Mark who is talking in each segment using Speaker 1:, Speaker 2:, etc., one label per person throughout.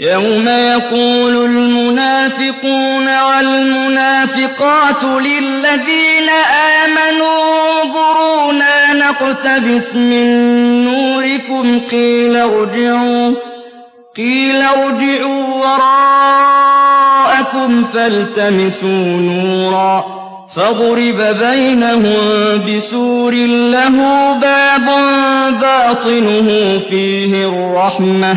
Speaker 1: يوم يقول المنافقون والمنافقات للذين آمنوا انظرونا نقتبس من نوركم قيل ارجعوا قيل ارجعوا وراءكم فالتمسوا نورا فضرب بينهم بسور له باب باطنه فيه الرحمه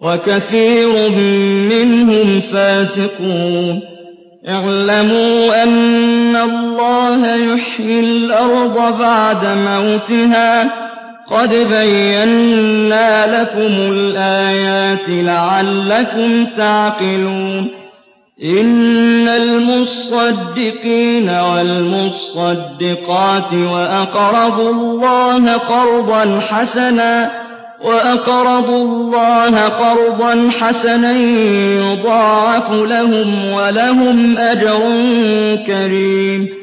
Speaker 1: وكثير منهم فاسقون اعلموا أن الله يحيي الأرض بعد موتها قد بينا لكم الآيات لعلكم تعقلون إن المصدقين والمصدقات وأقرضوا الله قرضا حسناً وأقرضوا الله قرضا حسنا يضاعف لهم ولهم أجر كريم